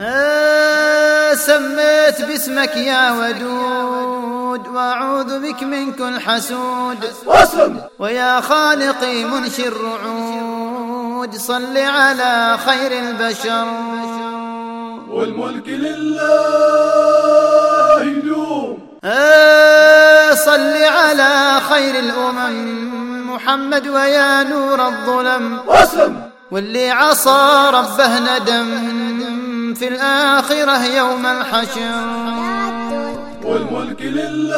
آه سميت باسمك يا ودود وأعوذ بك من كل حسود. واسلم. ويا خالقي منشي الرعود صل على خير البشر. والملك لله يدوم. آه صل على خير الأمم. محمد ويا نور الظلم. واسلم. واللي عصى ربه ندم. في الآخرة يوم الحشر. والملك لله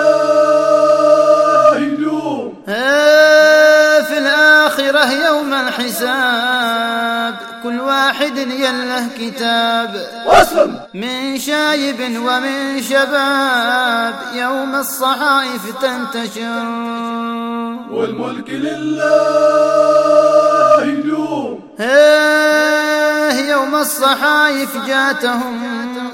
يدوم آه في الآخرة يوم الحساب. كل واحد يله كتاب. واسلم من شايب ومن شباب يوم الصحائف تنتشر. والملك لله يدوم آه يوم الصحائف جاتهم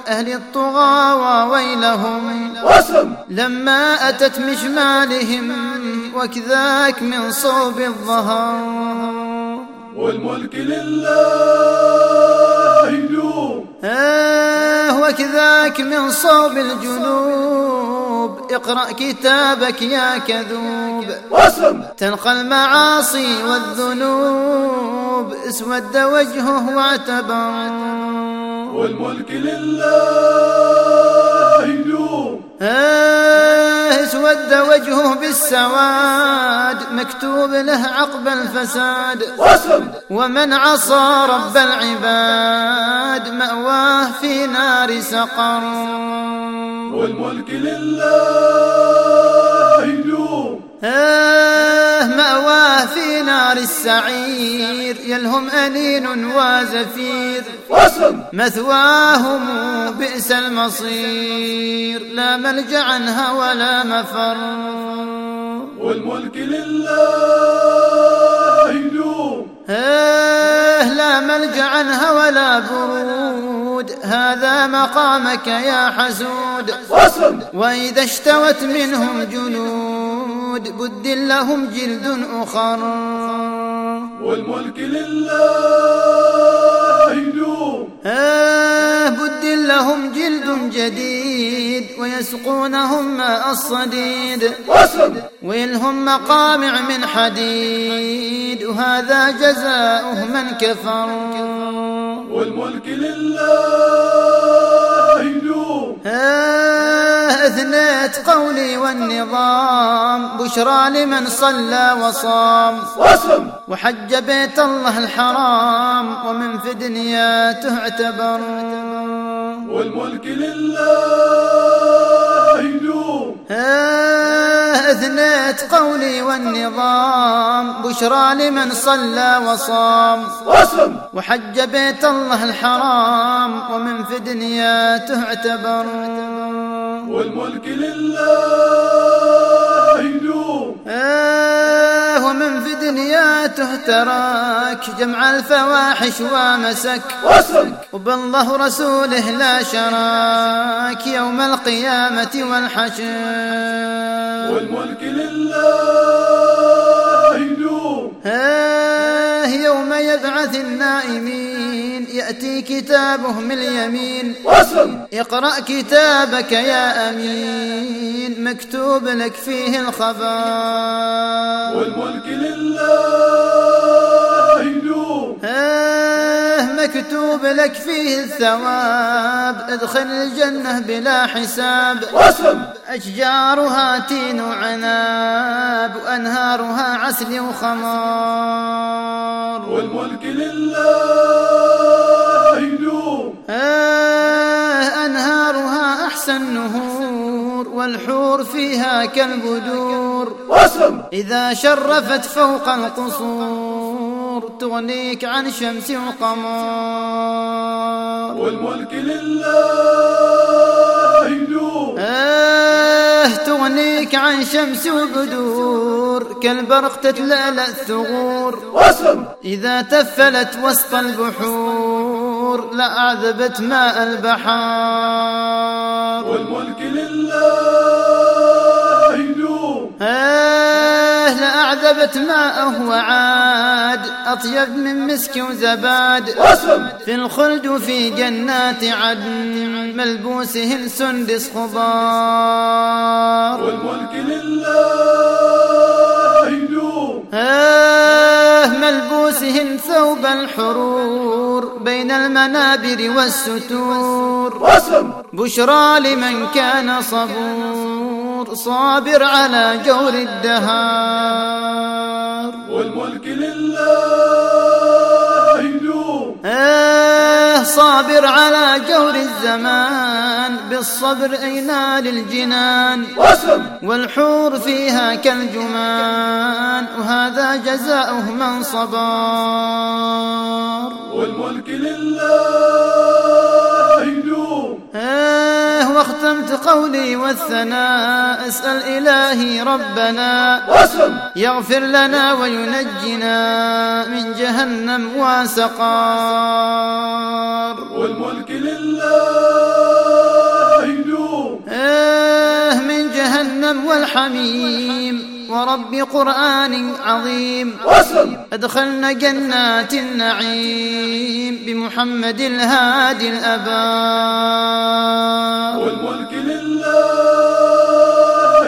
أهل الطغى وويلهم. واسلم لما أتت مشمالهم وكذاك من صوب الظهر. والملك لله يدوم آه وكذاك من صوب الجنوب. اقرأ كتابك يا كذوب. واسلم. تلقى المعاصي والذنوب. اسود وجهه واعتبر. والملك لله يدوم آه اسود وجهه بالسواد. مكتوب له عقب الفساد. واسلم. ومن عصى رب العباد. مأواه في نار سقر. والملك لله يدوم آه مأواه في نار السعير يلهم أنين وزفير. واسلم مثواهم بئس المصير لا ملجأ عنها ولا مفر. والملك لله آه لا ملجأ عنها ولا برود. هذا مقامك يا حسود. وإذا اشتوت منهم جنود بدل لهم جلد أخر. والملك لله. آه بدل لهم جلد جديد ويسقونهم ماء الصديد. ويلهم مقامع من حديد وهذا جزاؤه من كفر والملك لله أثنيت قولي والنظام بشرى لمن صلى وصام. واسلم وحج بيت الله الحرام ومن في دنياته اعتبر والملك لله يدوم أثنيت قولي والنظام بشرى لمن صلى وصام. واسلم وحج بيت الله الحرام في دنياته اعتبر والملك لله يدوم. آه ومن في دنياته تراك جمع الفواحش ومسك. واسلم. وبالله رسوله لا شراك. يوم القيامة والحشر. والملك لله يبعث النائمين. يأتي كتابه من اليمين. واسلم اقرأ كتابك يا أمين. مكتوب لك فيه الخبر. والملك لله. مكتوب لك فيه الثواب ادخل الجنة بلا حساب. واسلم. أشجارها تين وعناب وأنهارها عسل وخمار. والملك لله يدوم آه أنهارها أحسن نهور والحور فيها كالبدور. واسلم. إذا شرفت فوق القصور. تغنيك عن شمس وقمر. والملك لله يدوم آه تغنيك عن شمس وبدور كالبرق تتلألأ الثغور. واسلم إذا تفلت وسط البحور لأعذبت ماء البحار. والملك لله يدوم آه لأعذبت ماءه وعاد أطيب من مسك وزباد. في الخلد في جنات عدن ملبوسهن سندس خضار والملك لله يدوم آه ملبوسهن ثوب الحرور بين المنابر والستور. بشرى لمن كان صبور. صابر على جور الدهار. والملك لله يدوم. آه صابر على جور الزمان بالصبر ينال الجنان. قسم والحور فيها كالجمان وهذا جزاؤه من صبر. والملك لله يدوم. آه واختمت قولي والثناء. أسأل إلهي ربنا يغفر لنا وينجنا من جهنم وسقار. والملك لله يدوم آه من جهنم والحميم. ورب قرآن عظيم. قسم أدخلنا جنات النعيم بمحمد الهادي الأبار والملك لله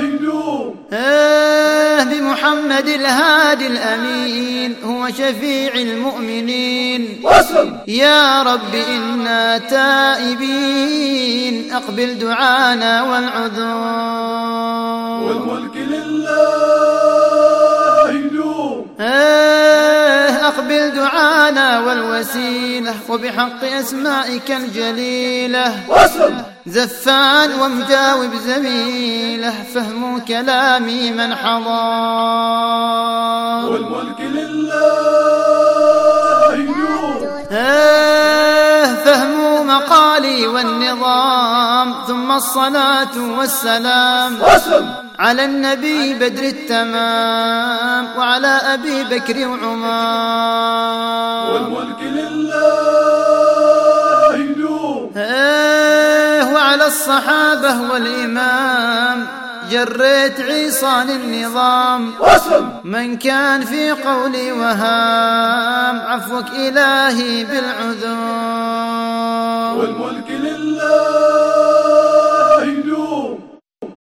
يدوم آه بمحمد الهادي الأمين. هو شفيع المؤمنين. قسم يا رب إنا تائبين. أقبل دعانا والعذور والملك دعانا والوسيلة وبحق أسمائك الجليلة. قسم زفان ومجاوب زميلة فهم كلامي من حضر. والملك لله آه فهم مقالي والنظام ثم الصلاة والسلام. قسم على النبي بدر التمام وعلى أبي بكر وعمر. والملك لله يدوم آه وعلى الصحابة والإمام. جريت عصان النظام. قسم من كان في قولي وهام عفوك إلهي بالعذور والملك